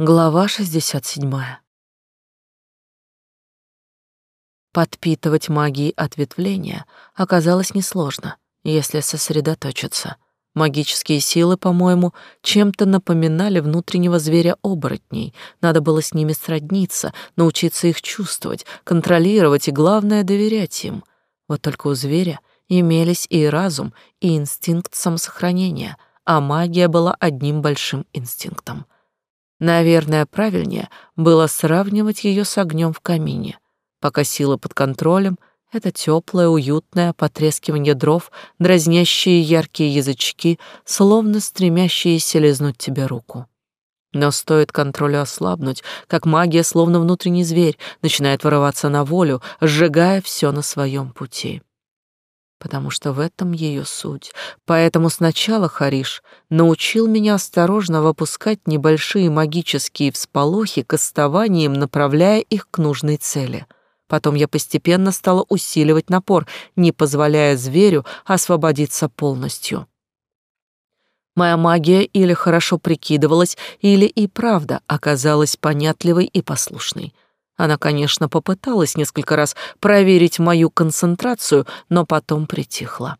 Глава 67. Подпитывать магией ответвления оказалось несложно, если сосредоточиться. Магические силы, по-моему, чем-то напоминали внутреннего зверя оборотней. Надо было с ними сродниться, научиться их чувствовать, контролировать и, главное, доверять им. Вот только у зверя имелись и разум, и инстинкт самосохранения, а магия была одним большим инстинктом — Наверное, правильнее было сравнивать ее с огнем в камине. Пока сила под контролем, это теплое, уютное потрескивание дров, дразнящие яркие язычки, словно стремящиеся лизнуть тебе руку. Но стоит контролю ослабнуть, как магия, словно внутренний зверь, начинает вырываться на волю, сжигая все на своем пути потому что в этом ее суть. Поэтому сначала Хариш научил меня осторожно выпускать небольшие магические всполохи кастованием, направляя их к нужной цели. Потом я постепенно стала усиливать напор, не позволяя зверю освободиться полностью. Моя магия или хорошо прикидывалась, или и правда оказалась понятливой и послушной — она, конечно, попыталась несколько раз проверить мою концентрацию, но потом притихла.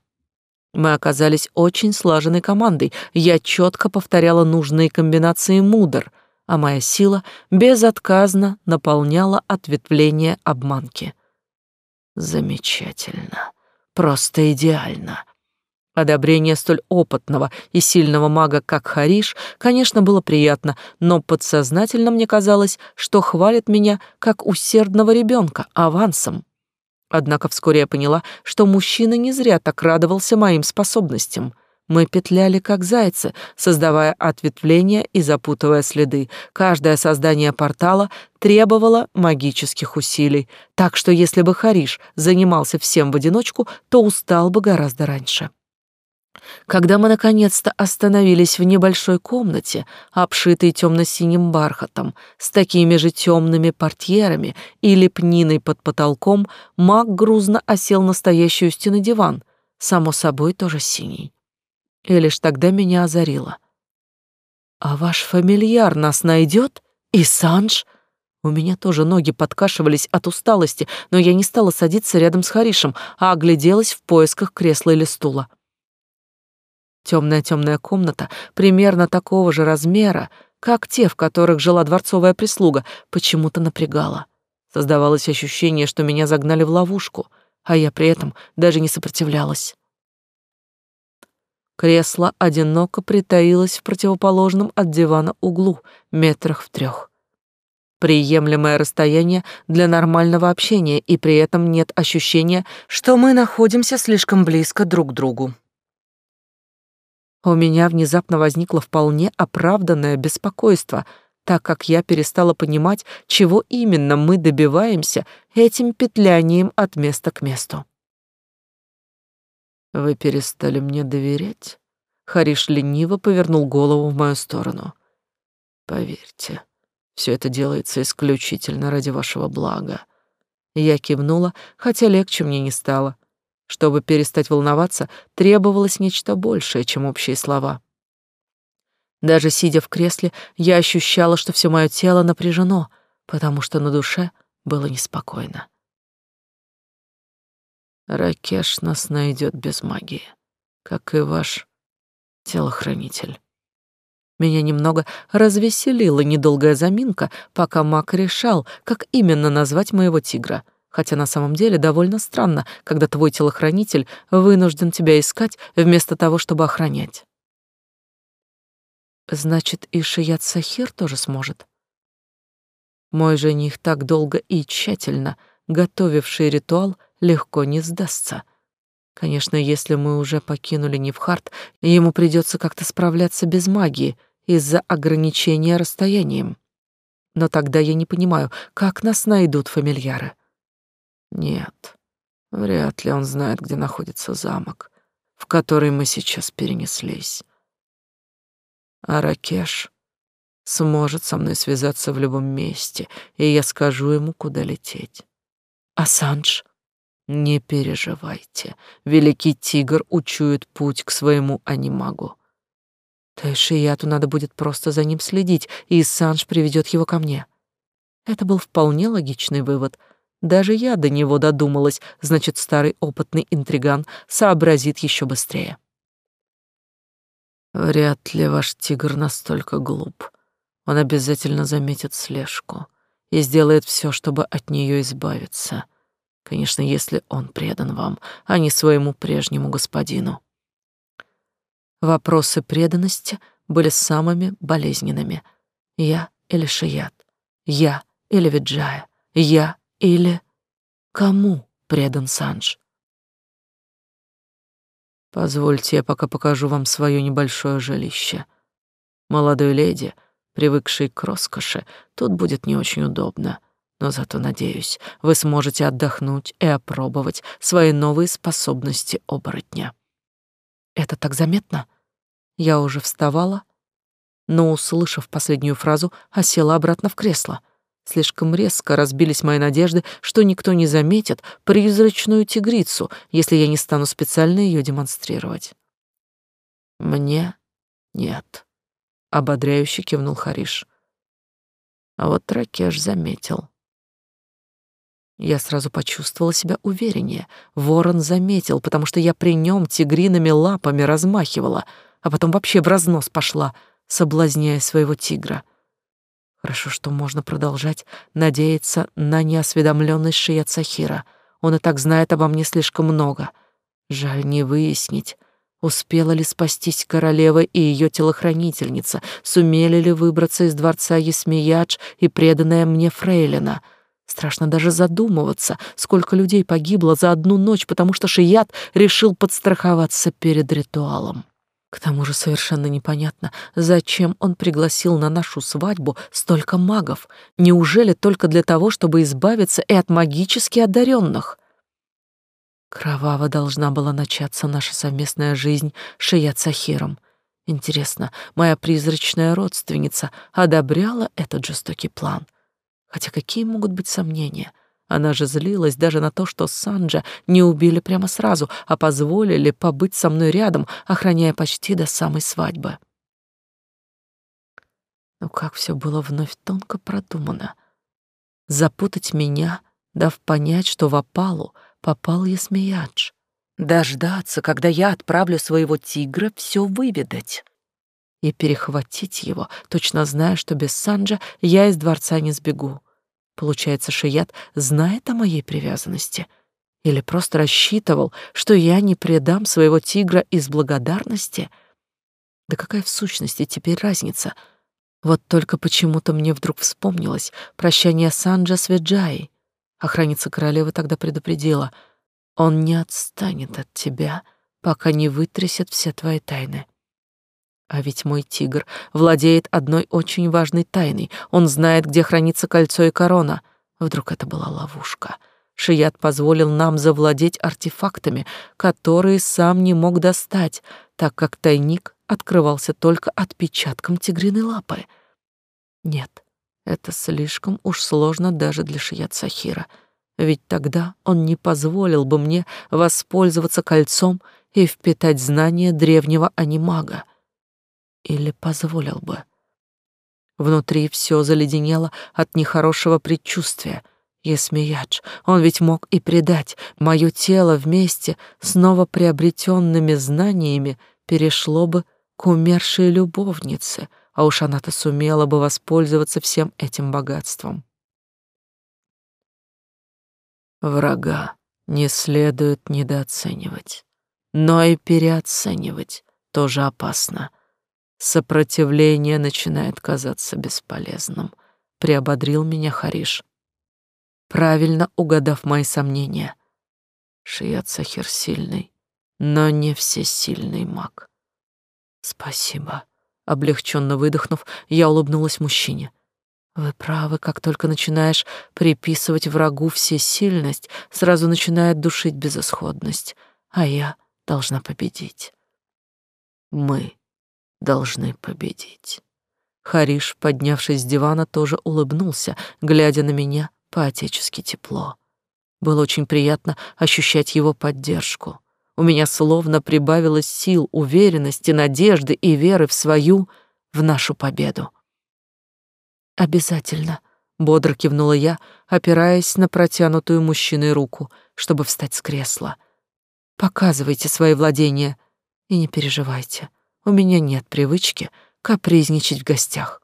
Мы оказались очень слаженной командой. Я четко повторяла нужные комбинации мудр, а моя сила безотказно наполняла ответвление обманки. Замечательно. Просто идеально. Одобрение столь опытного и сильного мага, как Хариш, конечно, было приятно, но подсознательно мне казалось, что хвалит меня как усердного ребенка авансом. Однако вскоре я поняла, что мужчина не зря так радовался моим способностям. Мы петляли как зайцы, создавая ответвления и запутывая следы. Каждое создание портала требовало магических усилий, так что если бы Хариш занимался всем в одиночку, то устал бы гораздо раньше. Когда мы наконец-то остановились в небольшой комнате, обшитой темно-синим бархатом, с такими же темными портьерами и лепниной под потолком, маг грузно осел на стоящую стены диван, само собой тоже синий. И лишь тогда меня озарило. «А ваш фамильяр нас найдет? И Санж?» У меня тоже ноги подкашивались от усталости, но я не стала садиться рядом с Харишем, а огляделась в поисках кресла или стула. Темная-темная комната, примерно такого же размера, как те, в которых жила дворцовая прислуга, почему-то напрягала. Создавалось ощущение, что меня загнали в ловушку, а я при этом даже не сопротивлялась. Кресло одиноко притаилось в противоположном от дивана углу, метрах в трех. Приемлемое расстояние для нормального общения, и при этом нет ощущения, что мы находимся слишком близко друг к другу. У меня внезапно возникло вполне оправданное беспокойство, так как я перестала понимать, чего именно мы добиваемся этим петлянием от места к месту. «Вы перестали мне доверять?» Хариш лениво повернул голову в мою сторону. «Поверьте, все это делается исключительно ради вашего блага». Я кивнула, хотя легче мне не стало. Чтобы перестать волноваться, требовалось нечто большее, чем общие слова. Даже сидя в кресле, я ощущала, что все мое тело напряжено, потому что на душе было неспокойно. Ракеш нас найдет без магии, как и ваш телохранитель. Меня немного развеселила недолгая заминка, пока маг решал, как именно назвать моего тигра — хотя на самом деле довольно странно, когда твой телохранитель вынужден тебя искать вместо того, чтобы охранять. Значит, и Шият Сахир тоже сможет. Мой жених так долго и тщательно готовивший ритуал легко не сдастся. Конечно, если мы уже покинули Невхарт, ему придется как-то справляться без магии из-за ограничения расстоянием. Но тогда я не понимаю, как нас найдут фамильяры. Нет, вряд ли он знает, где находится замок, в который мы сейчас перенеслись. А Ракеш сможет со мной связаться в любом месте, и я скажу ему, куда лететь. А Санж? Не переживайте, великий тигр учует путь к своему анимагу. То есть Шияту надо будет просто за ним следить, и Санж приведет его ко мне. Это был вполне логичный вывод. Даже я до него додумалась, значит, старый опытный интриган сообразит еще быстрее. Вряд ли ваш тигр настолько глуп. Он обязательно заметит слежку и сделает все, чтобы от нее избавиться. Конечно, если он предан вам, а не своему прежнему господину. Вопросы преданности были самыми болезненными. Я или Шият? Я или Виджая? Я или... Кому предан Санж? Позвольте, я пока покажу вам свое небольшое жилище. Молодой леди, привыкшей к роскоши, тут будет не очень удобно. Но зато, надеюсь, вы сможете отдохнуть и опробовать свои новые способности оборотня. Это так заметно? Я уже вставала, но, услышав последнюю фразу, осела обратно в кресло. Слишком резко разбились мои надежды, что никто не заметит призрачную тигрицу, если я не стану специально ее демонстрировать. Мне нет, ободряюще кивнул Хариш. А вот Ракеш заметил. Я сразу почувствовала себя увереннее. Ворон заметил, потому что я при нем тигриными лапами размахивала, а потом вообще в разнос пошла, соблазняя своего тигра. Хорошо, что можно продолжать надеяться на неосведомленность Шият Сахира. Он и так знает обо мне слишком много. Жаль не выяснить, успела ли спастись королева и ее телохранительница, сумели ли выбраться из дворца Есмиядж и преданная мне Фрейлина. Страшно даже задумываться, сколько людей погибло за одну ночь, потому что Шият решил подстраховаться перед ритуалом. К тому же совершенно непонятно, зачем он пригласил на нашу свадьбу столько магов. Неужели только для того, чтобы избавиться и от магически одаренных? Кроваво должна была начаться наша совместная жизнь с Шият Сахиром. Интересно, моя призрачная родственница одобряла этот жестокий план? Хотя какие могут быть сомнения? Она же злилась даже на то, что Санджа не убили прямо сразу, а позволили побыть со мной рядом, охраняя почти до самой свадьбы. Ну как все было вновь тонко продумано. Запутать меня, дав понять, что в опалу попал Ясмиядж. Дождаться, когда я отправлю своего тигра, все выведать. И перехватить его, точно зная, что без Санджа я из дворца не сбегу. Получается, Шият знает о моей привязанности или просто рассчитывал, что я не предам своего тигра из благодарности? Да какая в сущности теперь разница? Вот только почему-то мне вдруг вспомнилось прощание Санджа с Веджаей. Охранница королевы тогда предупредила, он не отстанет от тебя, пока не вытрясет все твои тайны. А ведь мой тигр владеет одной очень важной тайной. Он знает, где хранится кольцо и корона. Вдруг это была ловушка. Шият позволил нам завладеть артефактами, которые сам не мог достать, так как тайник открывался только отпечатком тигриной лапы. Нет, это слишком уж сложно даже для Шият Сахира. Ведь тогда он не позволил бы мне воспользоваться кольцом и впитать знания древнего анимага. Или позволил бы. Внутри все заледенело от нехорошего предчувствия. Есмеядж, он ведь мог и предать. Мое тело вместе с новоприобретенными знаниями перешло бы к умершей любовнице, а уж она-то сумела бы воспользоваться всем этим богатством. Врага не следует недооценивать, но и переоценивать тоже опасно. Сопротивление начинает казаться бесполезным, приободрил меня Хариш. Правильно угадав мои сомнения. Шият Сахир сильный, но не всесильный маг. Спасибо. Облегченно выдохнув, я улыбнулась мужчине. Вы правы, как только начинаешь приписывать врагу всесильность, сразу начинает душить безысходность, а я должна победить. Мы должны победить. Хариш, поднявшись с дивана, тоже улыбнулся, глядя на меня по-отечески тепло. Было очень приятно ощущать его поддержку. У меня словно прибавилось сил, уверенности, надежды и веры в свою, в нашу победу. Обязательно, бодро кивнула я, опираясь на протянутую мужчиной руку, чтобы встать с кресла. Показывайте свои владения и не переживайте. У меня нет привычки капризничать в гостях.